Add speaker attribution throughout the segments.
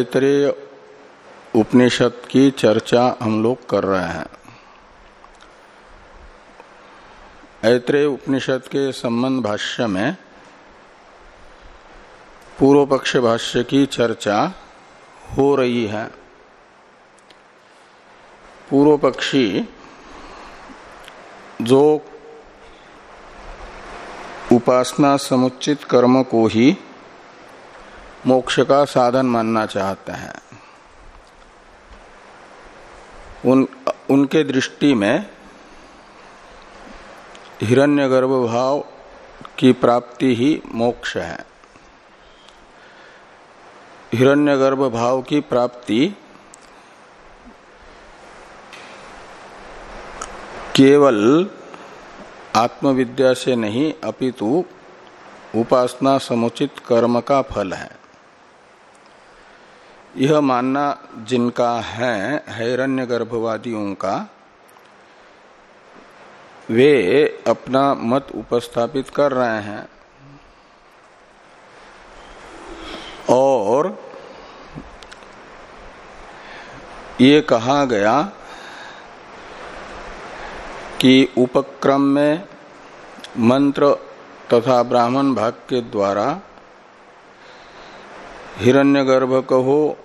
Speaker 1: ऐतरेय उपनिषद की चर्चा हम लोग कर रहे हैं। ऐतरेय उपनिषद के संबंध भाष्य में पूर्व पक्ष भाष्य की चर्चा हो रही है। पूर्व पक्षी जो उपासना समुचित कर्म को ही मोक्ष का साधन मानना चाहते हैं। उन, उनके दृष्टि में हिरण्यगर्भ भाव की प्राप्ति ही मोक्ष है। हिरण्यगर्भ भाव की प्राप्ति केवल आत्मविद्या से नहीं, अपितु उपासना समुचित कर्म का फल है। यह मानना जिनका है हैरण्य गर्भवादियों का, वे अपना मत उपस्थापित कर रहे हैं। और ये कहा गया कि उपक्रम में मंत्र तथा ब्राह्मण भाग के द्वारा हिरण्यगर्भ कहो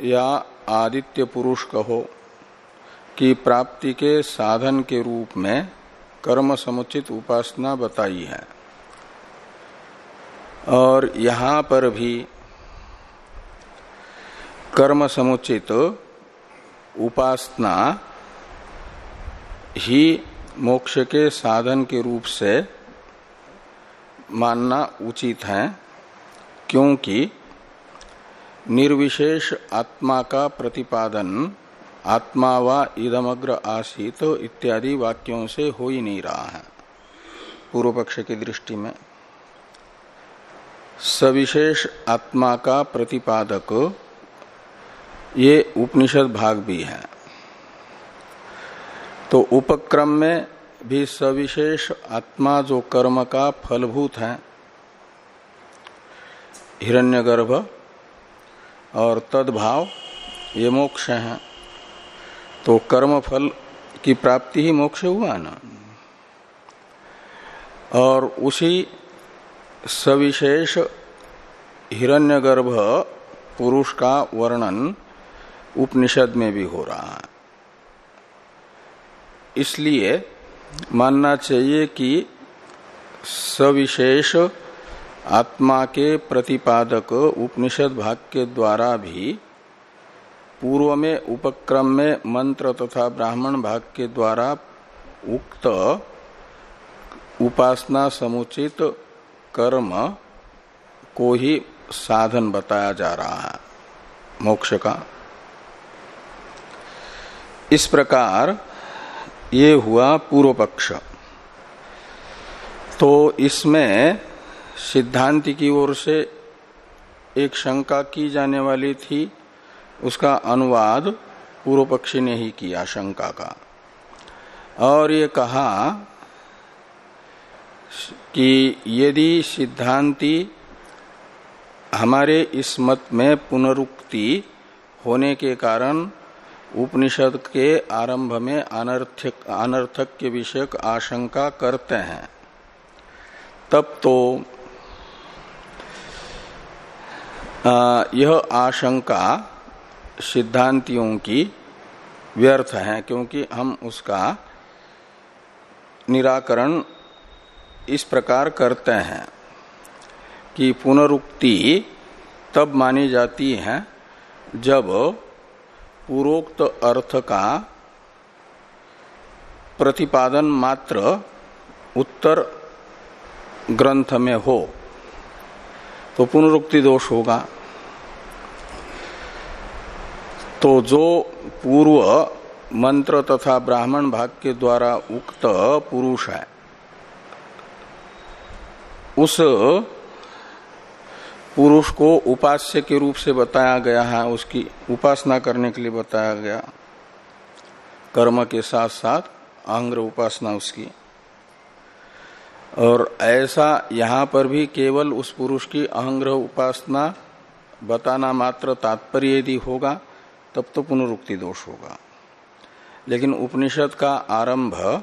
Speaker 1: या आदित्य पुरुष कहो की प्राप्ति के साधन के रूप में कर्म समुचित उपासना बताई है। और यहाँ पर भी कर्म समुचित उपासना ही मोक्ष के साधन के रूप से मानना उचित है, क्योंकि निर्विशेष आत्मा का प्रतिपादन, आत्मा व इदमग्र आसित इत्यादि वाक्यों से हो ही नहीं रहा है। पूर्व पक्ष की दृष्टि में सविशेष आत्मा का प्रतिपादक, ये उपनिषद भाग भी है। तो उपक्रम में भी सविशेष आत्मा जो कर्म का फलभूत है, हिरण्यगर्भ और तदभाव ये मोक्ष है। तो कर्म फल की प्राप्ति ही मोक्ष हुआ ना। और उसी सविशेष हिरण्यगर्भ पुरुष का वर्णन उपनिषद में भी हो रहा है। इसलिए मानना चाहिए कि सविशेष आत्मा के प्रतिपादक उपनिषद भाग के द्वारा भी पूर्व में उपक्रम में मंत्र तथा ब्राह्मण भाग के द्वारा उक्त उपासना समुचित कर्म को ही साधन बताया जा रहा है। मोक्ष का। इस प्रकार ये हुआ पूर्व पक्ष तो इसमें सिद्धांति की ओर से एक शंका की जाने वाली थी। उसका अनुवाद पूर्व पक्षी ने ही किया शंका का। और ये कहा कि यदि सिद्धांति हमारे इस मत में पुनरुक्ति होने के कारण उपनिषद के आरंभ में अनर्थक अनर्थक के विषयक आशंका करते हैं, तब तो यह आशंका सिद्धांतियों की व्यर्थ है, क्योंकि हम उसका निराकरण इस प्रकार करते हैं कि पुनरुक्ति तब मानी जाती है जब पूर्वोक्त अर्थ का प्रतिपादन मात्र उत्तर ग्रंथ में हो। तो पुनरुक्ति दोष होगा। तो जो पूर्व मंत्र तथा ब्राह्मण भाग के द्वारा उक्त पुरुष है, उस पुरुष को उपास्य के रूप से बताया गया है, उसकी उपासना करने के लिए बताया गया। कर्म के साथ साथ आंग्र उपासना उसकी। और ऐसा यहाँ पर भी केवल उस पुरुष की अहंग्रह उपासना बताना मात्र तात्पर्य यदि होगा तब तो पुनरुक्ति दोष होगा। लेकिन उपनिषद का आरंभ,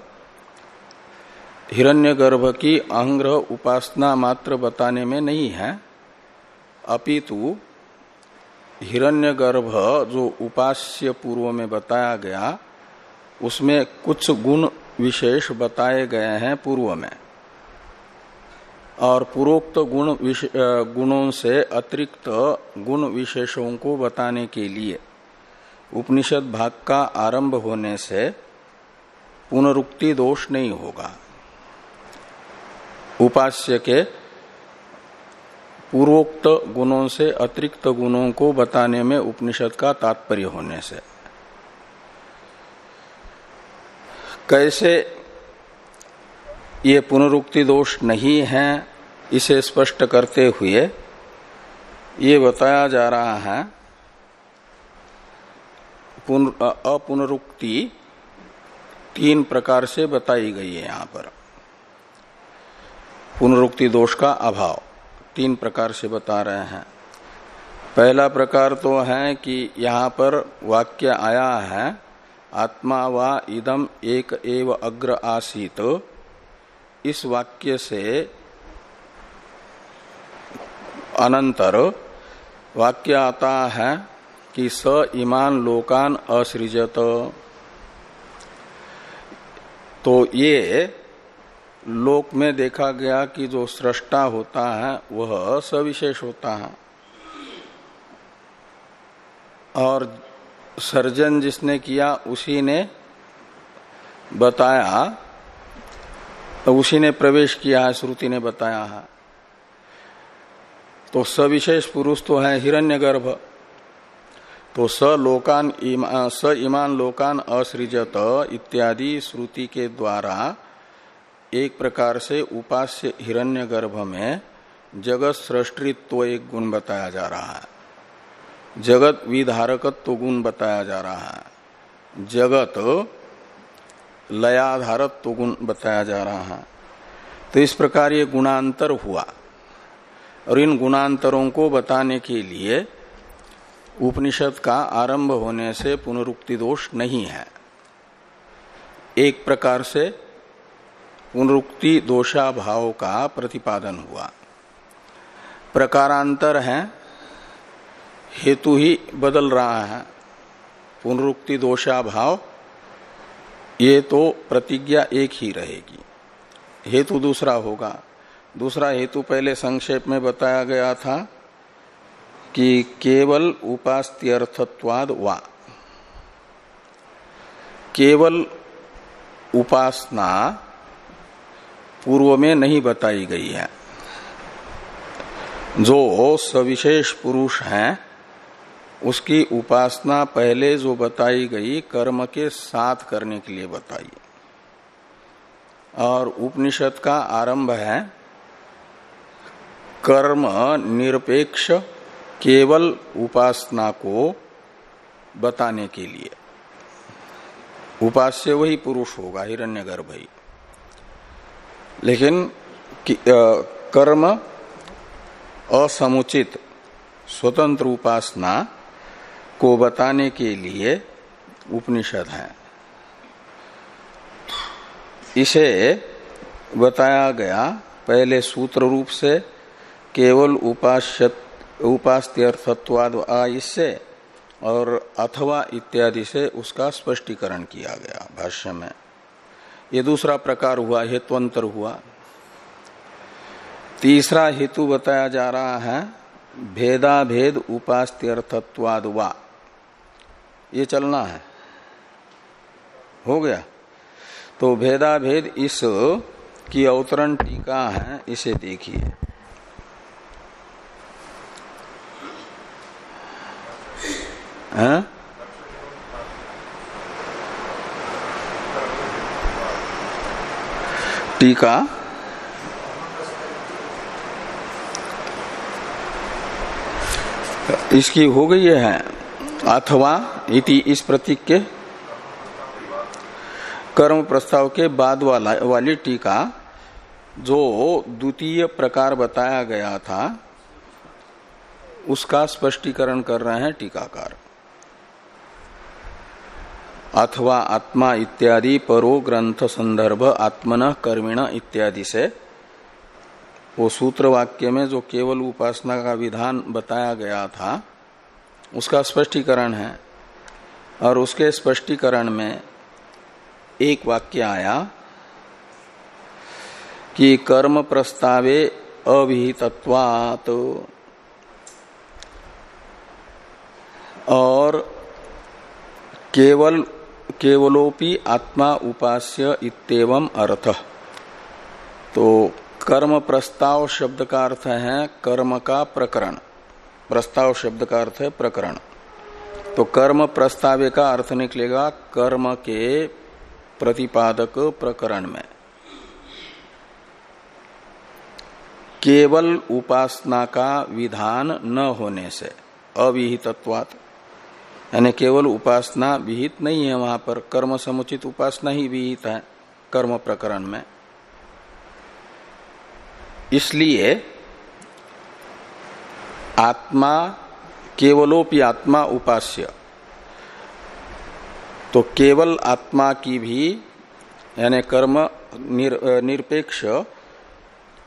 Speaker 1: हिरण्यगर्भ की अहंग्रह उपासना मात्र बताने में नहीं है। अपितु, हिरण्यगर्भ जो उपास्य पूर्व में बताया गया, उसमें कुछ गुण विशेष बताए गए हैं पूर्व में। और पूर्वोक्त गुण गुणों से अतिरिक्त गुण विशेषों को बताने के लिए उपनिषद भाग का आरंभ होने से पुनरुक्ति दोष नहीं होगा। उपास्य के पूर्वोक्त गुणों से अतिरिक्त गुणों को बताने में उपनिषद का तात्पर्य होने से। कैसे ये पुनरुक्ति दोष नहीं है, इसे स्पष्ट करते हुए ये बताया जा रहा है अपुनरुक्ति तीन प्रकार से बताई गई है यहाँ पर। पुनरुक्ति दोष का अभाव, तीन प्रकार से बता रहे हैं। पहला प्रकार तो है कि यहाँ पर वाक्य आया है, आत्मा वा इदम एक एव अग्र आसीत। इस वाक्य से अनंतर वाक्य आता है कि स ईमान लोकान असृजत। तो ये लोक में देखा गया कि जो सृष्टा होता है, वह सविशेष होता है। और सर्जन जिसने किया, उसी ने बताया तो उसी ने प्रवेश किया है, श्रुति ने बताया है। तो सविशेष पुरुष तो है हिरण्यगर्भ। तो स लोकान स ईमान लोकान असृजत इत्यादि श्रुति के द्वारा एक प्रकार से उपास्य हिरण्यगर्भ में जगत सृष्टित्व एक गुण बताया जा रहा है। जगत विधारकत्व गुण बताया जा रहा है। जगत लयाधारत्व गुण बताया जा रहा है। तो इस प्रकार ये गुणांतर हुआ। और इन गुणांतरों को बताने के लिए उपनिषद का आरंभ होने से पुनरुक्ति दोष नहीं है। एक प्रकार से पुनरुक्ति दोषा भाव का प्रतिपादन हुआ। प्रकारांतर है, हेतु ही बदल रहा है। पुनरुक्ति दोषा भाव ये तो प्रतिज्ञा एक ही रहेगी। हेतु दूसरा होगा। दूसरा हेतु पहले संक्षेप में बताया गया था कि केवल उपास्त्यर्थत्वाद वा। केवल उपासना पूर्व में नहीं बताई गई है। जो सविशेष पुरुष है, उसकी उपासना पहले जो बताई गई, कर्म के साथ करने के लिए बताई। और उपनिषद का आरंभ है, कर्म निरपेक्ष केवल उपासना को बताने के लिए। उपास्य वही पुरुष होगा, हिरण्यगर्भ ही। लेकिन कर्म असमुचित, स्वतंत्र उपासना को बताने के लिए उपनिषद है। इसे बताया गया पहले सूत्र रूप से केवल उपास्य उपास्त्यर्थत्वाद इससे और अथवा इत्यादि से उसका स्पष्टीकरण किया गया भाष्य में। ये दूसरा प्रकार हुआ हेतुअंतर हुआ। तीसरा हेतु बताया जा रहा है भेदा भेद उपास्त्यर्थत्वाद वा ये चलना है। हो गया। तो भेदा भेद इस की अवतरण टीका है, इसे देखिए। हाँ? टीका इसकी हो गई है। अथवा इति इस प्रतीक के कर्म प्रस्ताव के बाद वाला, वाली टीका जो द्वितीय प्रकार बताया गया था, उसका स्पष्टीकरण कर रहे हैं टीकाकार। अथवा आत्मा इत्यादि परो ग्रंथ संदर्भ आत्मन कर्मिण इत्यादि से। वो सूत्र वाक्य में जो केवल उपासना का विधान बताया गया था, उसका स्पष्टीकरण है। और उसके स्पष्टीकरण में एक वाक्य आया कि कर्म प्रस्तावे अविहितत्वात् और केवल केवलोपि आत्मा उपास्य इतम अर्थ। तो कर्म प्रस्ताव शब्द का अर्थ है कर्म का प्रकरण। प्रस्ताव शब्द का अर्थ है प्रकरण। तो कर्म प्रस्तावे का अर्थ निकलेगा कर्म के प्रतिपादक प्रकरण में। केवल उपासना का विधान न होने से, अविहितत्वात् यानी केवल उपासना विहित नहीं है वहाँ पर कर्म समुचित उपासना ही विहित है कर्म प्रकरण में। इसलिए आत्मा केवलोपि आत्मा उपास्य। तो केवल आत्मा की भी यानी कर्म निर, निरपेक्ष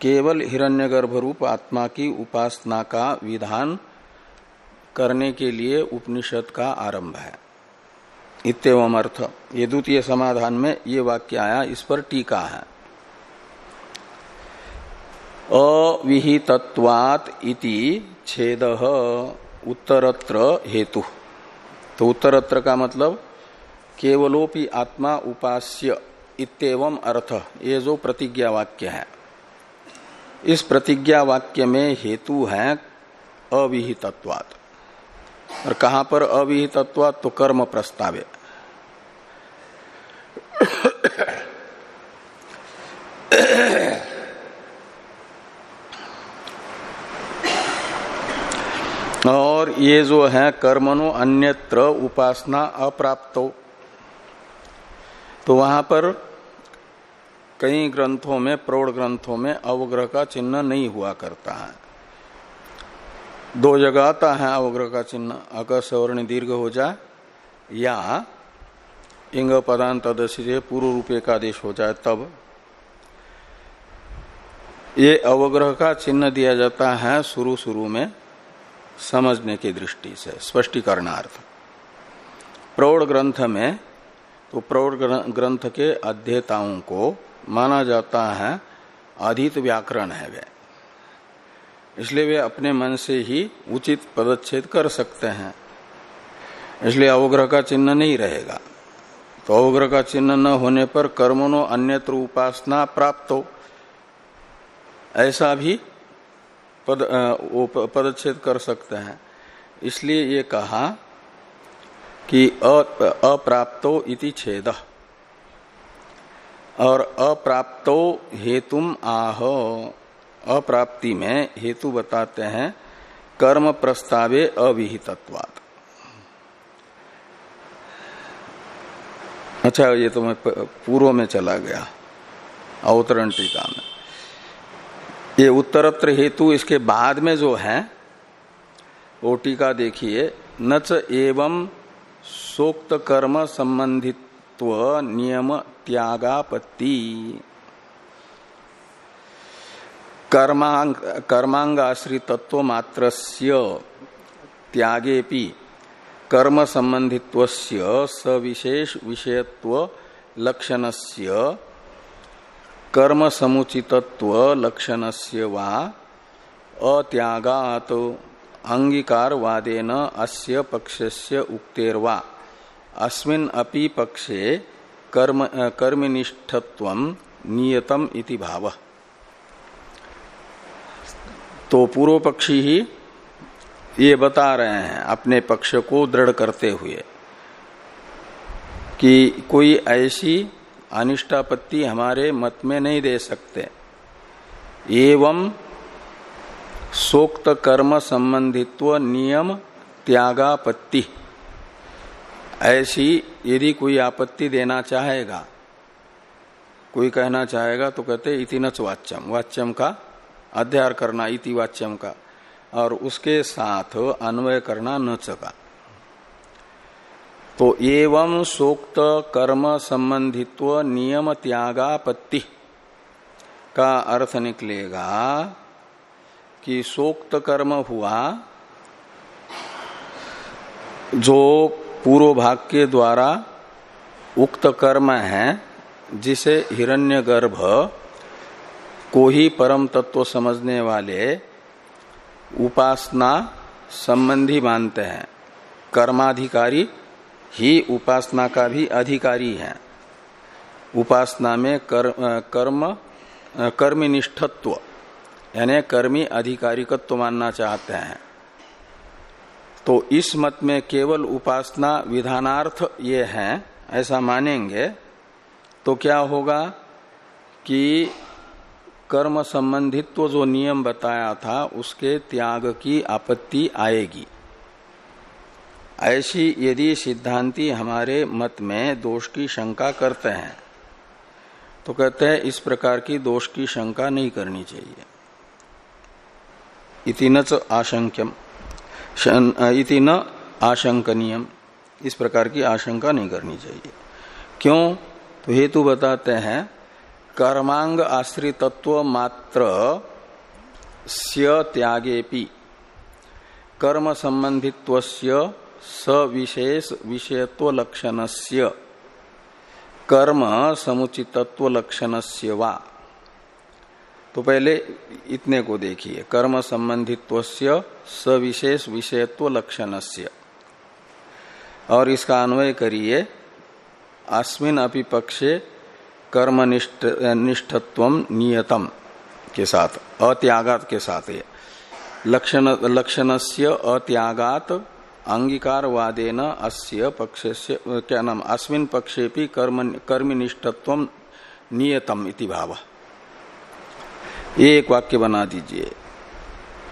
Speaker 1: केवल हिरण्यगर्भ रूप आत्मा की उपासना का विधान करने के लिए उपनिषद का आरंभ है। इतम अर्थ, ये द्वितीय समाधान में ये वाक्य आया, इस पर टीका है। इति छेद उत्तरत्र हेतु। तो उत्तरत्र का मतलब केवलोपि आत्मा उपास्य इतम अर्थ, ये जो प्रतिज्ञा वाक्य है। इस प्रतिज्ञा वाक्य में हेतु है अविहितत्वात। और कहाँ पर अविहितत्वात तो कर्म प्रस्तावे। और ये जो है कर्मणु अन्यत्र उपासना अप्राप्त। तो वहाँ पर कई ग्रंथों में, प्रौढ़ ग्रंथों में अवग्रह का चिन्ह नहीं हुआ करता है। दो जगह आता है अवग्रह का चिन्ह अगर सवर्ण दीर्घ हो जाए, या इंग पदांत से पूर्व रूपे का आदेश हो जाए, तब ये अवग्रह का चिन्ह दिया जाता है शुरू शुरू में समझने की दृष्टि से, स्पष्टीकरणार्थ। प्रौढ़ ग्रंथ में तो प्रौढ़ ग्रंथ के अध्येताओं को माना जाता है अधित व्याकरण है वे। इसलिए वे अपने मन से ही उचित पदच्छेद कर सकते हैं। इसलिए अवग्रह का चिन्ह नहीं रहेगा। तो अवग्रह का चिन्ह न होने पर कर्मनो अन्यत्र उपासना प्राप्त हो। ऐसा भी पद पदच्छेद कर सकते हैं। इसलिए ये कहा कि अप्राप्तो इति छेद। और अप्राप्तो हेतुम आह। अप्राप्ति में हेतु बताते हैं कर्म प्रस्तावे अविहितत्वात् अच्छा ये तो मैं पूर्व में चला गया, अवतरण टीका में। ये उत्तरत्र हेतु इसके बाद में जो है, वो टीका देखिए, नच एवं सोक्त कर्म संबंधित्व नियम त्यागापत्ति। कर्मांग कर्मांगाश्रितत्व मात्र त्यागेपि कर्म संबंधित्व सविशेष विषयत्व लक्षणस्य कर्म समुचितत्व लक्षण से वा अत्यागात अंगीकार वादेन अस्य पक्षस्य उक्तेर्वा। अस्मिन अपि पक्षे कर्म, कर्मनिष्ठत्व नियतम इति भाव। तो पूर्व पक्षी ही ये बता रहे हैं, अपने पक्ष को दृढ़ करते हुए, कि कोई ऐसी अनिष्टापत्ति हमारे मत में नहीं दे सकते। एवं सोक्त कर्म संबंधित्व नियम त्यागापत्ति। ऐसी यदि कोई आपत्ति देना चाहेगा, कोई कहना चाहेगा तो कहते इति नच वाच्यम। वाच्यम का अध्यार करना इति वाच्यम का, और उसके साथ अन्वय करना न चका। तो एवं सोक्त कर्म संबंधित्व नियम त्यागापत्ति का अर्थ निकलेगा कि सोक्त कर्म हुआ जो पूर्व भाग के द्वारा उक्त कर्म है, जिसे हिरण्यगर्भ को ही परम तत्व समझने वाले उपासना संबंधी मानते हैं। कर्माधिकारी ही उपासना का भी अधिकारी है। उपासना में कर, कर्म कर्मनिष्ठत्व यानी कर्मी अधिकारिकत्व मानना चाहते हैं। तो इस मत में केवल उपासना विधानार्थ ये है ऐसा मानेंगे तो क्या होगा कि कर्म संबंधित्व जो नियम बताया था, उसके त्याग की आपत्ति आएगी। ऐसी यदि सिद्धांति हमारे मत में दोष की शंका करते हैं तो कहते हैं इस प्रकार की दोष की शंका नहीं करनी चाहिए। इति न इति न आशंकनीयम, इस प्रकार की आशंका नहीं करनी चाहिए। क्यों? तो हेतु बताते हैं कर्मांग आश्रितत्व मात्र त्यागेपि। कर्म संबंधित्व सविशेष विषयत्व लक्षणस्य कर्म समुचितत्व लक्षणस्य वा। तो पहले इतने को देखिए। कर्म संबंधित्व सविशेष विषयत्व लक्षणस्य और इसका अन्वय करिए। अस्मिन अपि पक्षे कर्म निष्ठत्व नियतम के साथ, अत्यागात के साथ ये। लक्षण लक्षण से अत्यागात अंगीकार वादेन अस्य पक्ष क्या नाम, अस्मिन पक्षे भी कर्म, कर्मनिष्ठत्व नियतम इति भाव। ये एक वाक्य बना दीजिए।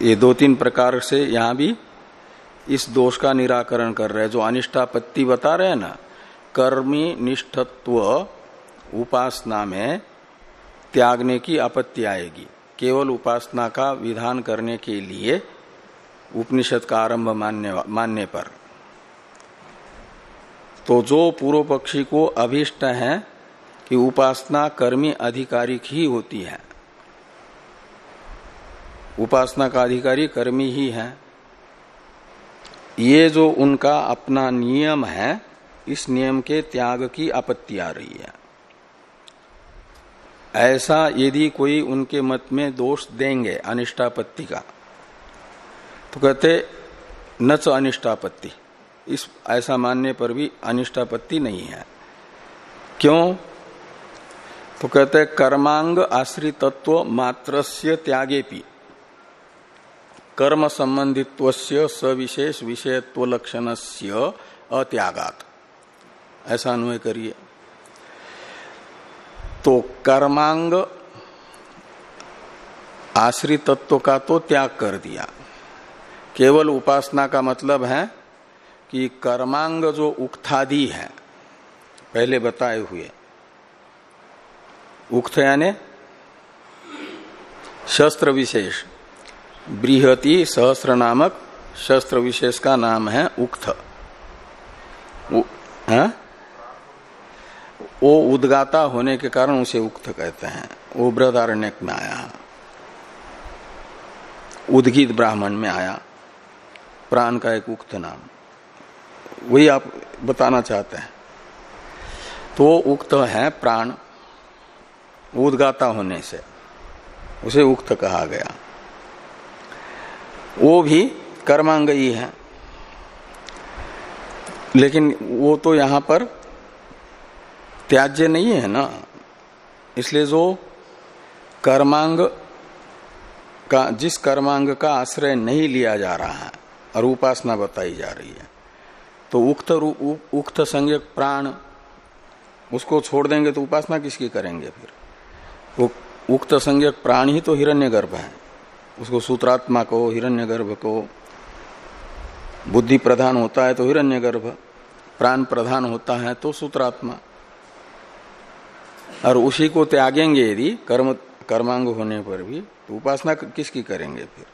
Speaker 1: ये दो तीन प्रकार से यहाँ भी इस दोष का निराकरण कर रहे हैं। जो अनिष्टापत्ति बता रहे हैं ना, कर्मी निष्ठत्व उपासना में त्यागने की आपत्ति आएगी। केवल उपासना का विधान करने के लिए उपनिषद का आरंभ मानने मानने पर। तो जो पूर्व पक्षी को अभिष्ट है कि उपासना कर्मी अधिकारी ही होती है। उपासना का अधिकारी कर्मी ही है। ये जो उनका अपना नियम है, इस नियम के त्याग की आपत्ति आ रही है। ऐसा यदि कोई उनके मत में दोष देंगे अनिष्टापत्ति का तो कहते न च अनिष्टापत्ति। इस ऐसा मानने पर भी अनिष्टापत्ति नहीं है। क्यों? तो कहते कर्मांग आश्रितत्व मात्र त्यागे भी कर्म संबंधित्व सविशेष विषयत्व लक्षण से अत्यागात। ऐसा अनुय करिए। तो कर्मांग आश्रितत्व का तो त्याग कर दिया। केवल उपासना का मतलब है कि कर्मांग जो उक्थादि है, पहले बताए हुए। उक्त यानी शस्त्र विशेष, बृहति सहस्र नामक शस्त्र विशेष का नाम है उक्त। है? वो उदगाता होने के कारण उसे उक्त कहते हैं। वो बृहदारण्य में आया। उदगित ब्राह्मण में आया। प्राण का एक उक्त नाम। वही आप बताना चाहते हैं। तो उक्त है प्राण। उदगाता होने से उसे उक्त कहा गया। वो भी कर्मांग ही है। लेकिन वो तो यहाँ पर त्याज्य नहीं है ना। इसलिए जो कर्मांग का, जिस कर्मांग का आश्रय नहीं लिया जा रहा है, और उपासना बताई जा रही है तो उक्त उक्त संज्ञक प्राण उसको छोड़ देंगे तो उपासना किसकी करेंगे फिर? वो उक्त संज्ञक प्राण ही तो हिरण्यगर्भ है। उसको सूत्रात्मा को, हिरण्यगर्भ को बुद्धि प्रधान होता है तो हिरण्यगर्भ, प्राण प्रधान होता है तो सूत्रात्मा। और उसी को त्यागेंगे यदि कर्म, कर्मांग होने पर भी तो उपासना किसकी करेंगे फिर?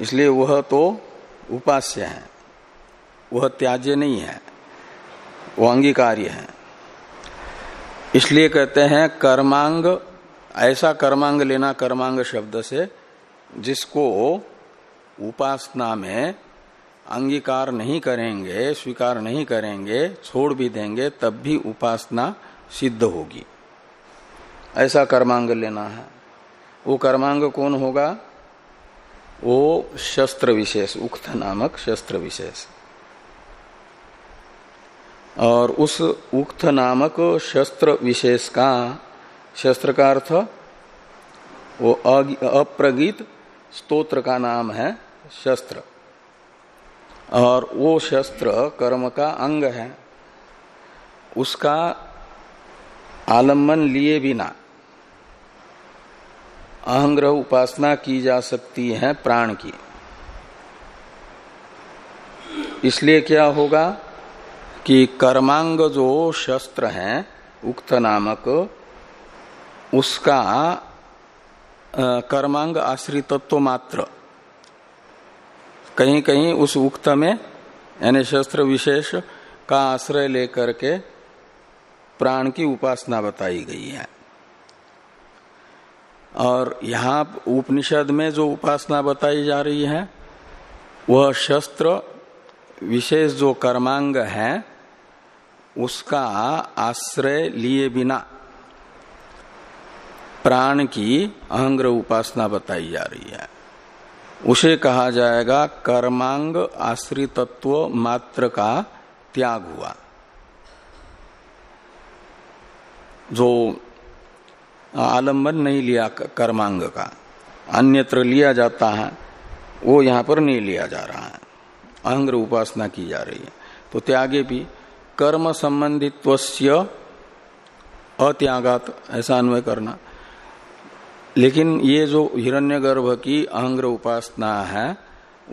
Speaker 1: इसलिए वह तो उपास्य है। वह त्याज्य नहीं है। वो अंगीकार्य है। इसलिए कहते हैं, कर्मांग, ऐसा कर्मांग लेना कर्मांग शब्द से, जिसको उपासना में अंगीकार नहीं करेंगे, स्वीकार नहीं करेंगे, छोड़ भी देंगे, तब भी उपासना सिद्ध होगी। ऐसा कर्मांग लेना है। वो कर्मांग कौन होगा? वो शस्त्र विशेष, उक्त नामक शस्त्र विशेष। और उस उक्त नामक शस्त्र विशेष का, शस्त्र का अर्थ, वो अप्रगीत स्तोत्र का नाम है शस्त्र। और वो शस्त्र कर्म का अंग है। उसका आलंबन लिए बिना। अहंग्रह उपासना की जा सकती है प्राण की। इसलिए क्या होगा कि कर्मांग जो शस्त्र है, उक्त नामक, उसका कर्मांग आश्रितत्व मात्र। कहीं कहीं उस उक्त में, यानी शस्त्र विशेष का आश्रय लेकर के प्राण की उपासना बताई गई है। और यहाँ उपनिषद में जो उपासना बताई जा रही है, वह शस्त्र विशेष जो कर्मांग है, उसका आश्रय लिए बिना प्राण की अहंग्र उपासना बताई जा रही है। उसे कहा जाएगा कर्मांग आश्रितत्व मात्र का त्याग हुआ। जो आलंबन नहीं लिया कर्मांग का, अन्यत्र लिया जाता है, वो यहाँ पर नहीं लिया जा रहा है। अहंग्र उपासना की जा रही है। तो त्यागे भी, कर्म संबंधित्व अत्यागात, ऐसा अन्वय करना। लेकिन ये जो हिरण्यगर्भ की अहंग्र उपासना है,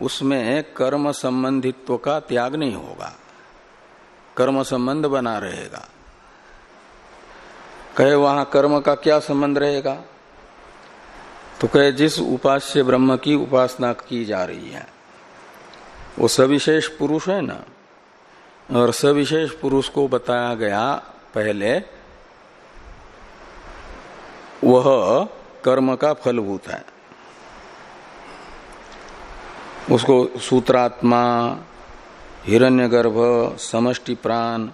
Speaker 1: उसमें कर्म संबंधित्व का त्याग नहीं होगा। कर्म संबंध बना रहेगा। कहे, वहाँ कर्म का क्या संबंध रहेगा? तो कहे, जिस उपास्य ब्रह्म की उपासना की जा रही है, वो सविशेष पुरुष है ना? और सविशेष पुरुष को बताया गया पहले, वह कर्म का फलभूत है। उसको सूत्रात्मा, हिरण्यगर्भ, समष्टि प्राण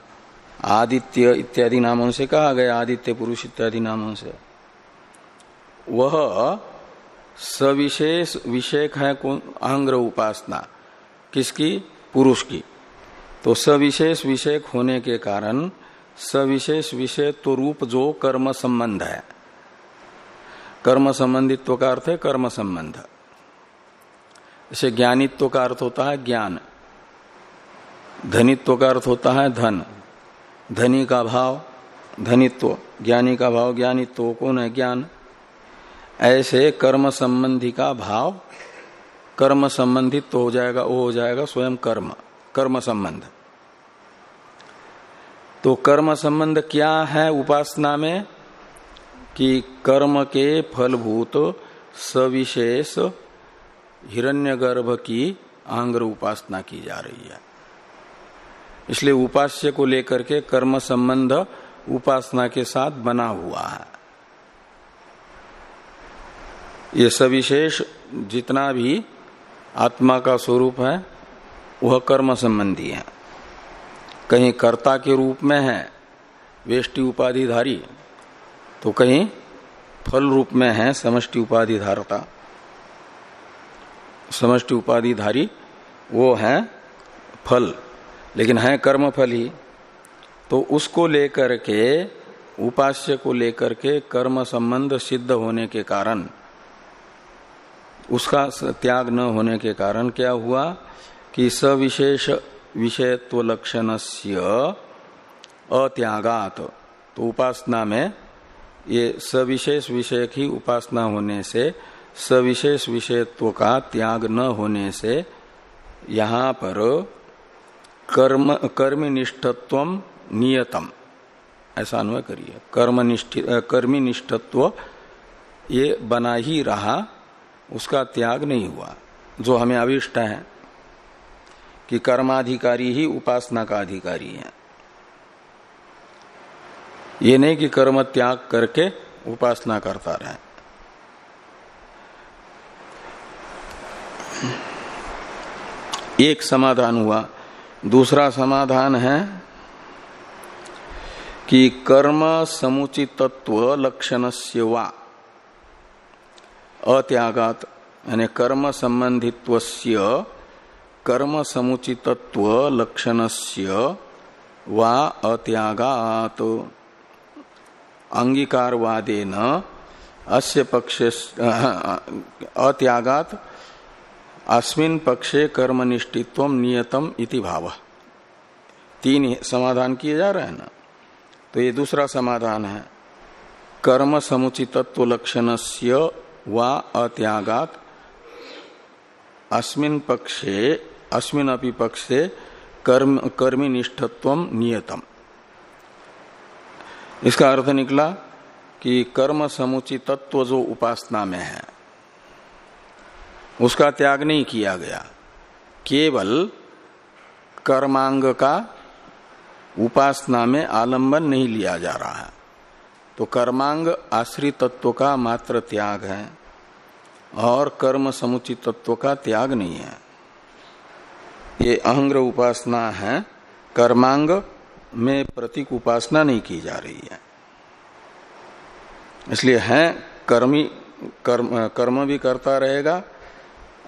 Speaker 1: आदित्य इत्यादि नामों से कहा गया, आदित्य पुरुष इत्यादि नामों से। वह सविशेष विषय है अहंग्र उपासना। किसकी? पुरुष की। तो सविशेष विषय होने के कारण सविशेष विषय तो रूप जो कर्म संबंध है। कर्म संबंधित्व का अर्थ है कर्म संबंध। जैसे ज्ञानित्व का अर्थ होता है ज्ञान। धनित्व का अर्थ होता है धन। धनी का भाव, धनित्व, ज्ञानी का भाव, ज्ञानित्व कौन है ज्ञान। ऐसे कर्म संबंधी का भाव, कर्म संबंधित तो हो जाएगा, वो हो जाएगा स्वयं कर्म कर्म संबंध। तो कर्म संबंध क्या है उपासना में? कि कर्म के फलभूत सविशेष हिरण्यगर्भ की आंग्र उपासना की जा रही है। इसलिए उपास्य को लेकर के कर्म संबंध उपासना के साथ बना हुआ है। ये सविशेष जितना भी आत्मा का स्वरूप है, वह कर्म संबंधी है। कहीं कर्ता के रूप में है, वेष्टि उपाधिधारी तो कहीं फल रूप में है समष्टि उपाधिधारता। समष्टि उपाधिधारी वो है फल। लेकिन है कर्म फल ही तो उसको लेकर के, उपास्य को लेकर के कर्म संबंध सिद्ध होने के कारण, उसका त्याग न होने के कारण क्या हुआ कि सविशेष विषयत्व लक्षण से अत्यागात। तो उपासना में ये सविशेष विषय की उपासना होने से, सविशेष विषयत्व का त्याग न होने से यहाँ पर कर्म, कर्मनिष्ठत्व नियतम। ऐसा अनुय करिए। कर्मनिष्ठ कर्मी निष्ठत्व ये बना ही रहा, उसका त्याग नहीं हुआ। जो हमें अभिष्ट है, कि कर्माधिकारी ही उपासना का अधिकारी है। ये नहीं कि कर्म त्याग करके उपासना करता रहे। एक समाधान हुआ। दूसरा समाधान है कि कर्म समुचितत्व लक्षण से वा। अत्यागात यानी कर्म संबंधित्व कर्म समुचितत्व लक्षण से वा अत्यागात अंगीकारवादेन अस्य पक्ष अत्यागात अस्मिन पक्षे कर्मनिष्ठित्व नियतम इति भाव। तीन समाधान किए जा रहे हैं ना? तो ये दूसरा समाधान है। कर्म समुचितत्व लक्षण से व अत्यागात। अस्मिन पक्षे, अस्मिन अपि पक्षे कर्म कर्मी निष्ठत्व नियतम। इसका अर्थ निकला कि कर्म समुचितत्व जो उपासना में है उसका त्याग नहीं किया गया। केवल कर्मांग का उपासना में आलंबन नहीं लिया जा रहा है। तो कर्मांग आश्रित तत्व का मात्र त्याग है और कर्म समुचित तत्व का त्याग नहीं है। ये अहंग्र उपासना है। कर्मांग में प्रतीक उपासना नहीं की जा रही है। इसलिए है कर्मी, कर्म कर्म भी करता रहेगा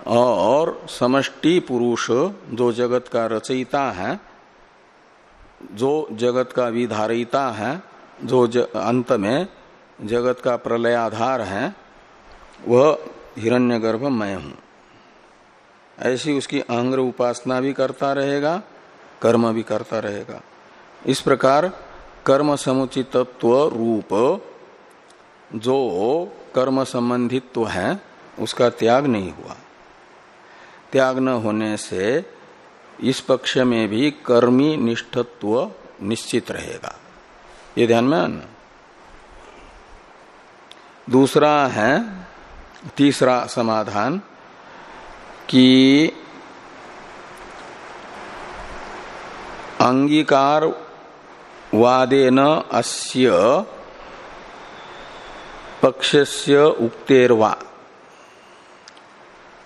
Speaker 1: और समष्टि पुरुष, जो जगत का रचयिता है, जो जगत का विधारिता है, जो अंत में जगत का प्रलय आधार है, वह हिरण्यगर्भ मैं हूँ। ऐसी उसकी अंग्र उपासना भी करता रहेगा, कर्म भी करता रहेगा। इस प्रकार कर्म समुचितत्व रूप, जो कर्म संबंधित्व है, उसका त्याग नहीं हुआ। त्याग न होने से इस पक्ष में भी कर्मी निष्ठत्व निश्चित रहेगा। ये ध्यान में आना। दूसरा है, तीसरा समाधान कि अंगीकार वादेन अस्य पक्षस्य उक्तेरवा।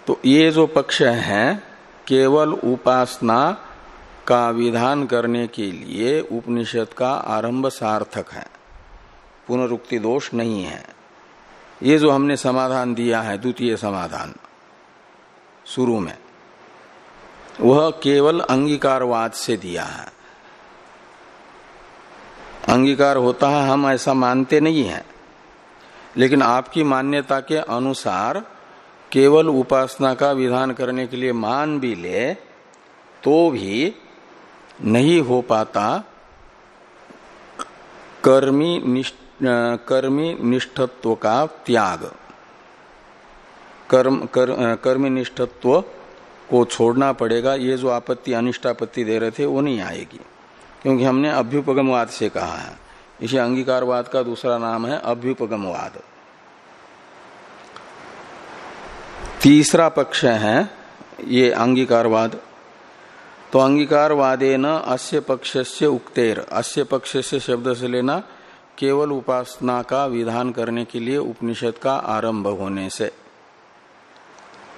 Speaker 1: तो ये जो पक्ष है, केवल उपासना का विधान करने के लिए उपनिषद का आरंभ सार्थक है। पुनरुक्ति दोष नहीं है। ये जो हमने समाधान दिया है, द्वितीय समाधान, शुरू में, वह केवल अंगीकारवाद से दिया है। अंगीकार होता है, हम ऐसा मानते नहीं हैं। लेकिन आपकी मान्यता के अनुसार केवल उपासना का विधान करने के लिए मान भी ले तो भी नहीं हो पाता कर्मी निष्ठ कर्मी निष्ठत्व का त्याग। कर्म कर, कर्मी निष्ठत्व को छोड़ना पड़ेगा। ये जो आपत्ति अनिष्टापत्ति दे रहे थे वो नहीं आएगी। क्योंकि हमने अभ्युपगमवाद से कहा है। इसे अंगीकारवाद का दूसरा नाम है अभ्युपगमवाद। तीसरा पक्ष है, ये अंगीकारवाद। तो अंगीकारवादे न अस्य पक्ष से उक्तेर। अस्य पक्ष से शब्द से लेना केवल उपासना का विधान करने के लिए उपनिषद का आरंभ होने से।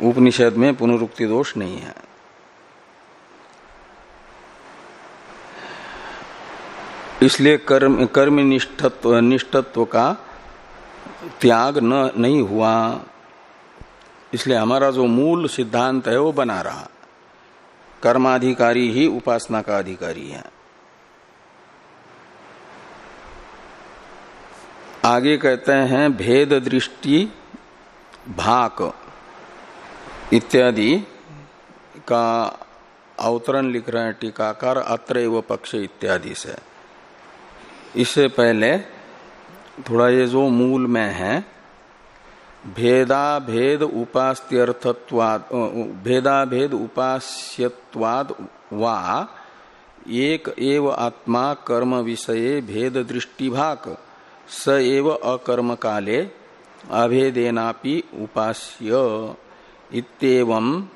Speaker 1: उपनिषद में पुनरुक्ति दोष नहीं है। इसलिए कर्म कर्म निष्ठत्व निष्ठत्व का त्याग न, नहीं हुआ। इसलिए हमारा जो मूल सिद्धांत है, वो बना रहा। कर्माधिकारी ही उपासना का अधिकारी है। आगे कहते हैं, भेद दृष्टि, भाक इत्यादि का अवतरण लिख रहे हैं टीकाकार, अत्र एवं पक्ष इत्यादि से। इससे पहले थोड़ा ये जो मूल में है भेदा भेद उपास्यर्थत्वाद भेदा भेद उपास्यवाद वा एक एव आत्मा कर्म विषये भेद दृष्टिभाक स एव अकर्म काले अभेदेनापि उपास्य इतम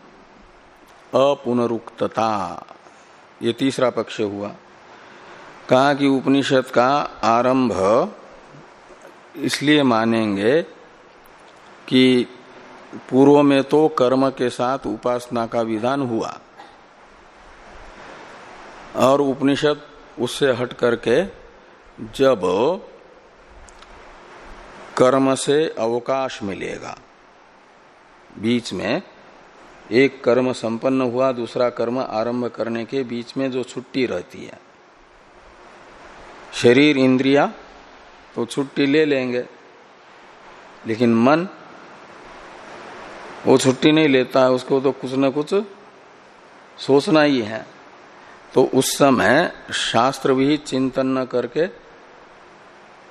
Speaker 1: अपुनरुक्तता। ये तीसरा पक्ष हुआ। कहा कि उपनिषद का आरंभ इसलिए मानेंगे कि पूर्व में तो कर्म के साथ उपासना का विधान हुआ। और उपनिषद उससे हट करके जब कर्म से अवकाश मिलेगा, बीच में एक कर्म संपन्न हुआ, दूसरा कर्म आरंभ करने के बीच में जो छुट्टी रहती है। शरीर इंद्रिया तो छुट्टी ले लेंगे, लेकिन मन वो छुट्टी नहीं लेता है उसको तो कुछ न कुछ सोचना ही है। तो उस समय शास्त्र विहित चिंतन न करके,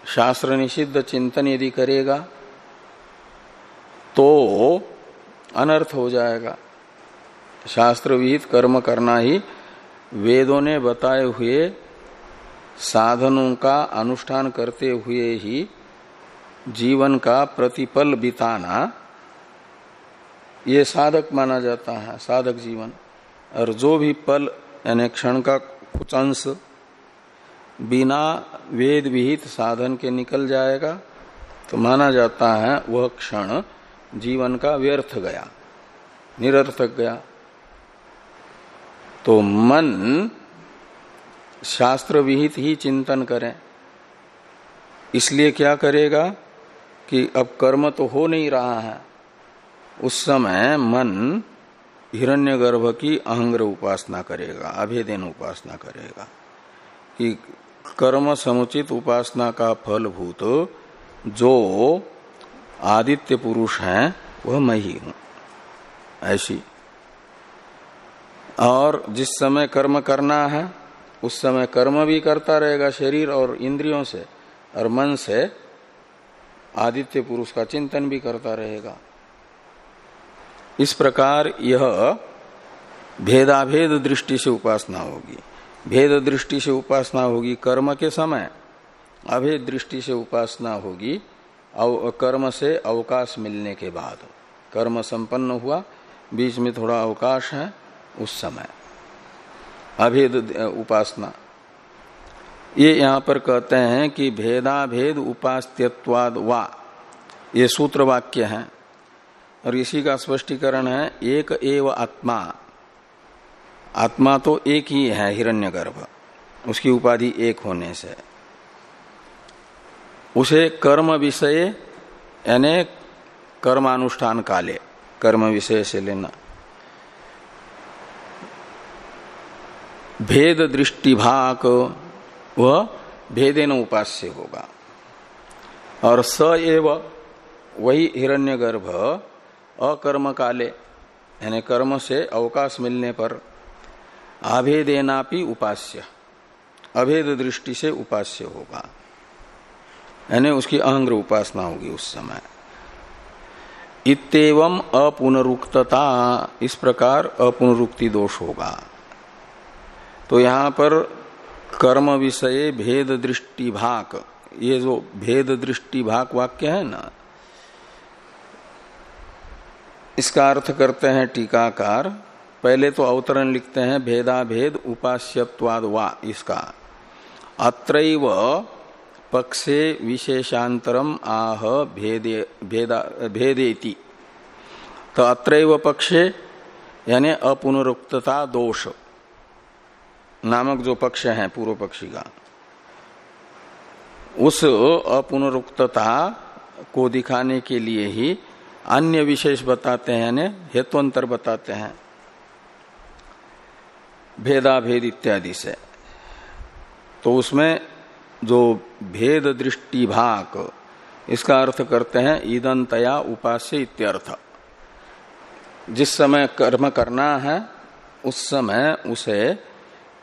Speaker 1: शास्त्र निषिद्ध चिंतन यदि करेगा तो अनर्थ हो जाएगा। शास्त्र विहित कर्म करना ही वेदों ने बताए हुए साधनों का अनुष्ठान करते हुए ही जीवन का प्रतिपल बिताना ये साधक माना जाता है, साधक जीवन। और जो भी पल, यानी क्षण का कुछ अंश, बिना वेद विहित साधन के निकल जाएगा तो माना जाता है वह क्षण जीवन का व्यर्थ गया, निरर्थक गया। तो मन शास्त्र विहित ही चिंतन करें। इसलिए क्या करेगा कि अब कर्म तो हो नहीं रहा है उस समय मन हिरण्यगर्भ की अहंग्र उपासना करेगा, अभेदेन उपासना करेगा कि कर्म समुचित उपासना का फलभूत जो आदित्य पुरुष है, वह मैं ही हूँ। ऐसी। और जिस समय कर्म करना है, उस समय कर्म भी करता रहेगा शरीर और इंद्रियों से, और मन से आदित्य पुरुष का चिंतन भी करता रहेगा। इस प्रकार यह भेदाभेद दृष्टि से उपासना होगी। भेद दृष्टि से उपासना होगी कर्म के समय अभेद दृष्टि से उपासना होगी अव, कर्म से अवकाश मिलने के बाद। कर्म संपन्न हुआ बीच में थोड़ा अवकाश है उस समय। अभेद उपासना। ये यहाँ पर कहते हैं कि भेदाभेद उपास्यवाद वा। ये सूत्र वाक्य है। और इसी का स्पष्टीकरण है, एक एव आत्मा। आत्मा तो एक ही है, हिरण्यगर्भ। उसकी उपाधि एक होने से। उसे कर्म विषय, यानी कर्मानुष्ठान काले, कर्म विषय से लेना। भेद दृष्टि भाग, वह भेदेन उपास्य होगा। और स एव, वही हिरण्यगर्भ अकर्म काले यानी कर्म से अवकाश मिलने पर अभेदेनापि उपास्य, अभेद दृष्टि से उपास्य होगा। यानी उसकी अहंग्र उपासना होगी उस समय। इतम अपुनरुक्तता, इस प्रकार अपुनरुक्ति दोष होगा। तो यहाँ पर कर्म विषय भेद दृष्टि भाग ये जो भेद दृष्टि भाग वाक्य है ना इसका अर्थ करते हैं टीकाकार। पहले तो अवतरण लिखते हैं भेदा भेद उपास्यवाद वा इसका। अत्रैव पक्षे विशेषांतरम आह भेदे, भेदा, भेदेति। तो अत्रैव पक्षे यानी अपुनरुक्तता दोष नामक जो पक्ष है पूर्व पक्षी का। उस अपुनरुक्तता को दिखाने के लिए ही अन्य विशेष बताते हैं, यानी हेतुअंतर बताते हैं। भेदा भेद इत्यादि से। तो उसमें जो भेद दृष्टि भाग, इसका अर्थ करते हैं ईदंतया उपास्य इत्यर्थ। जिस समय कर्म करना है, उस समय उसे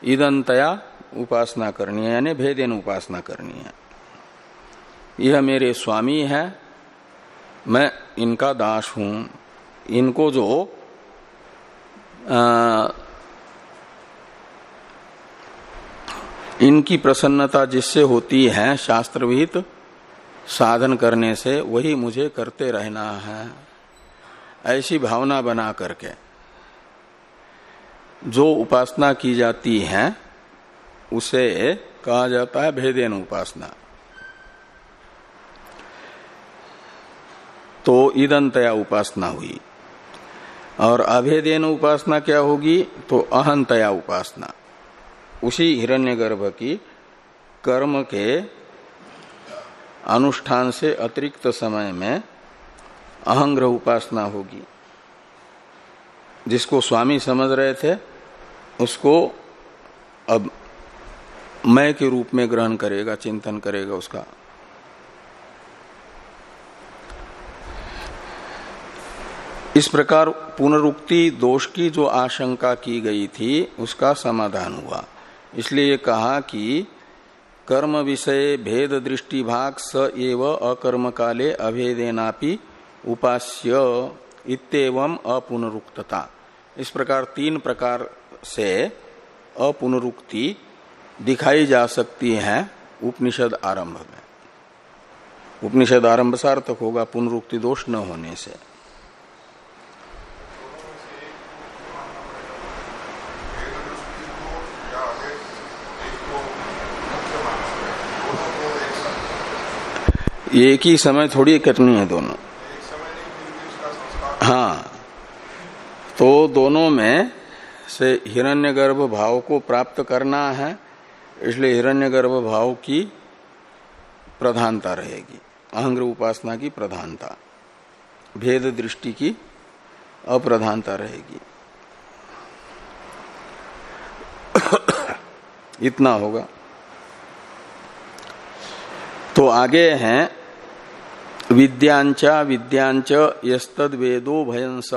Speaker 1: ईदंतया उपासना करनी है, यानी भेदेन उपासना करनी है। यह मेरे स्वामी है मैं इनका दास हूँ। इनको जो आ, इनकी प्रसन्नता जिससे होती है शास्त्र विहित साधन करने से वही मुझे करते रहना है। ऐसी भावना बना करके जो उपासना की जाती है उसे कहा जाता है भेदेन उपासना। तो ईदंतया उपासना हुई। और अभेदेन उपासना क्या होगी? तो अहंतया उपासना। उसी हिरण्यगर्भ की कर्म के अनुष्ठान से अतिरिक्त समय में अहंग्रह उपासना होगी। जिसको स्वामी समझ रहे थे, उसको अब मैं के रूप में ग्रहण करेगा, चिंतन करेगा उसका। इस प्रकार पुनरुक्ति दोष की जो आशंका की गई थी, उसका समाधान हुआ। इसलिए कहा कि कर्म विषय भेद दृष्टि भाग स एव अकर्म काले अभेदेनापि उपास्य इतम अपुनरुक्तता। इस प्रकार तीन प्रकार से अपुनरुक्ति दिखाई जा सकती है उपनिषद आरंभ में। उपनिषद आरंभ सार्थक होगा, पुनरुक्ति दोष न होने से। एक ही समय थोड़ी करनी है दोनों। हाँ। तो दोनों में से हिरण्यगर्भ भाव को प्राप्त करना है, इसलिए हिरण्यगर्भ भाव की प्रधानता रहेगी, अहंग्र उपासना की प्रधानता, भेद दृष्टि की अप्रधानता रहेगी। इतना होगा। तो आगे हैं विद्यांचा, विद्यांच यस्तद वेदो भयंस।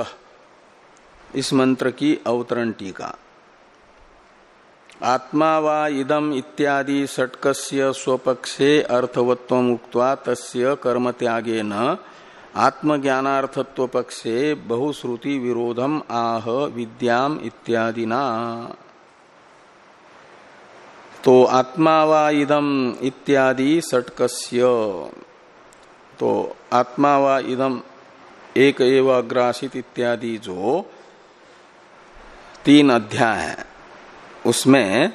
Speaker 1: इस मंत्र की अवतरण टीका। आत्मा वा इदम इत्यादि षटकस्य स्वपक्षे अर्थवत्व मुक्त्वा तस्य कर्म त्यागे न आत्मज्ञानार्थत्व पक्षे बहुश्रुति विरोधम आह, विद्याम इत्यादिना। तो आत्मा वा इदम इत्यादि षटकस्य। तो आत्मा व इदम एक एवं अग्रासित इत्यादि जो तीन अध्याय है, उसमें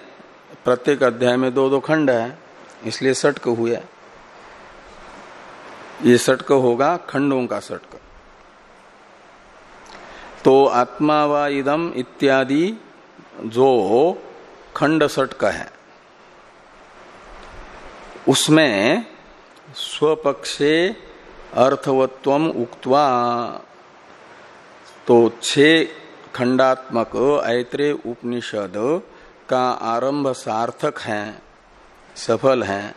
Speaker 1: प्रत्येक अध्याय में दो दो खंड है, इसलिए सटक हुए। ये सटक होगा खंडों का सटक। तो आत्मा व इदम इत्यादि जो खंड सटक है, उसमें स्वपक्षे अर्थवत्व उक्तवा तो छे खंडात्मक ऐत्रे उपनिषद का आरंभ सार्थक है, सफल है।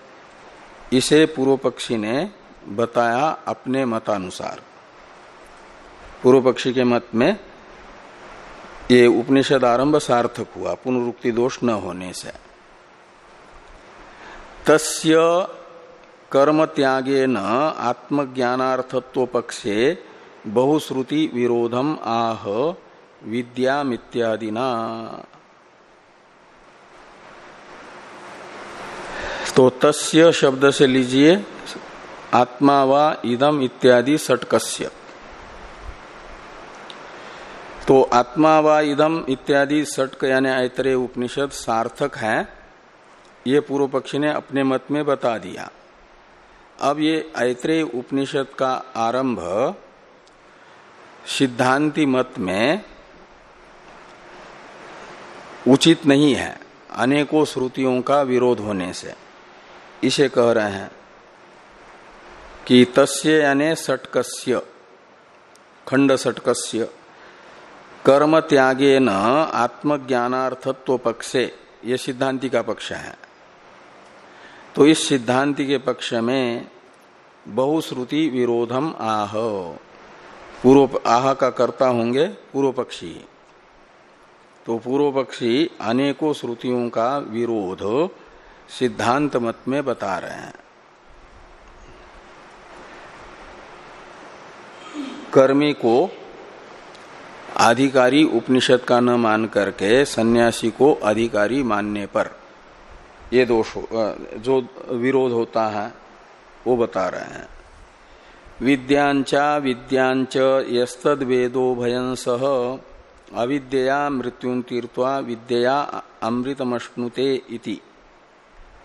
Speaker 1: इसे पूर्व पक्षी ने बताया अपने मतानुसार। पूर्व पक्षी के मत में ये उपनिषद आरंभ सार्थक हुआ, पुनरुक्ति दोष न होने से। तस्य कर्म त्यागे न आत्मज्ञानार्थत्व पक्षे बहुश्रुति विरोधम आह विद्यामित्यादिना। तो तस्य शब्द से लीजिए आत्मा व इदम इत्यादि षटकस्य। तो आत्मा व इदम इत्यादि षटक यानी ऐतरे उपनिषद सार्थक है, ये पूर्व पक्षी ने अपने मत में बता दिया। अब ये ऐत्रेय उपनिषद का आरंभ सिद्धांति मत में उचित नहीं है। अनेकों श्रुतियों का विरोध होने से। इसे कह रहे हैं कि तस्य यानी सटकस्य खंड सटकस्य कर्म त्यागे न आत्मज्ञानार्थत्व पक्षे ये सिद्धांति का पक्ष है। तो इस सिद्धांति के पक्ष में बहुश्रुति विरोधम आह। पूर्व आह का कर्ता होंगे पूर्व पक्षी तो पूर्व पक्षी अनेकों श्रुतियों का विरोध सिद्धांत मत में बता रहे हैं। कर्मी को अधिकारी उपनिषद का न मान करके सन्यासी को अधिकारी मानने पर ये दोष जो विरोध होता है, वो बता रहे हैं। विद्यांचा, विद्यांच यस्तद वेदो भयंस अविद्या मृत्यु तीर्थवा विद्या अमृतमश्नुते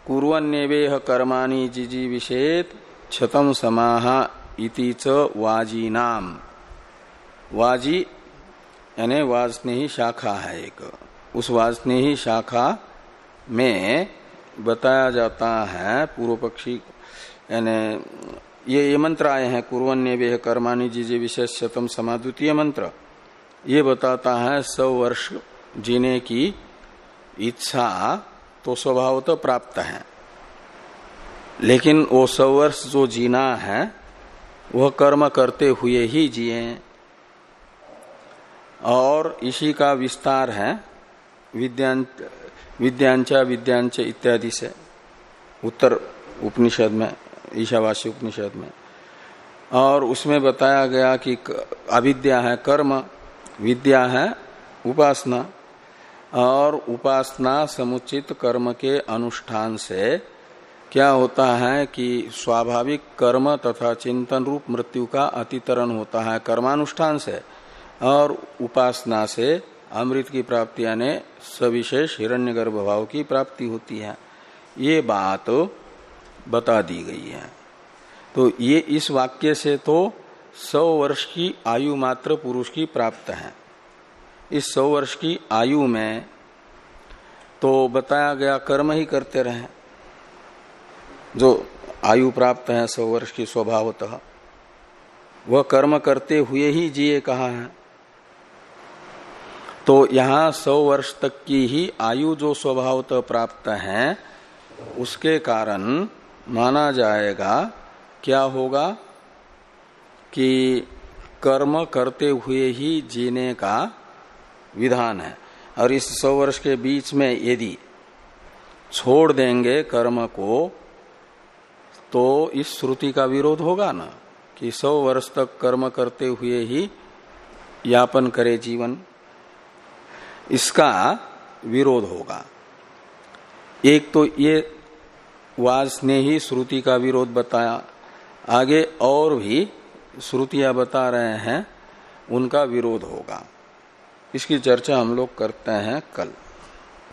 Speaker 1: कुरेह कर्मा जिजी विषेत क्षतम समाह इति च वाजीनाम। वाजी, यानी वाजस्नेही शाखा है एक। उस वाजस्नेही शाखा में बताया जाता है पूर्व पक्षी, यानी ये ये मंत्र आए हैं कुरन्य वे कर्माणी जीजे विशेष शतम समाद्वितीय मंत्र। ये बताता है सौ वर्ष जीने की इच्छा तो स्वभाव तो प्राप्त है। लेकिन वो सौ वर्ष जो जीना है, वह कर्म करते हुए ही जिए। और इसी का विस्तार है विद्यांत विद्यांचा विद्यांच इत्यादि से उत्तर उपनिषद में, ईशावासी उपनिषद में। और उसमें बताया गया कि, अविद्या है कर्म, विद्या है उपासना, और उपासना समुचित कर्म के अनुष्ठान से क्या होता है कि स्वाभाविक कर्म तथा चिंतन रूप मृत्यु का अतितरण होता है कर्मानुष्ठान से, और उपासना से अमृत की प्राप्ति यानी सविशेष हिरण्यगर्भ भाव की प्राप्ति होती है। ये बात बता दी गई है। तो ये इस वाक्य से तो सौ वर्ष की आयु मात्र पुरुष की प्राप्त है। इस सौ वर्ष की आयु में तो बताया गया कर्म ही करते रहे। जो आयु प्राप्त है सौ वर्ष की स्वभावतः, वह कर्म करते हुए ही जिए कहा है। तो यहाँ सौ वर्ष तक की ही आयु जो स्वभावतः प्राप्त है, उसके कारण माना जाएगा, क्या होगा कि कर्म करते हुए ही जीने का विधान है। और इस सौ वर्ष के बीच में यदि छोड़ देंगे कर्म को तो इस श्रुति का विरोध होगा ना, कि सौ वर्ष तक कर्म करते हुए ही यापन करे जीवन। इसका विरोध होगा। एक तो ये वास ने ही श्रुति का विरोध बताया। आगे और भी श्रुतियाँ बता रहे हैं, उनका विरोध होगा। इसकी चर्चा हम लोग करते हैं कल।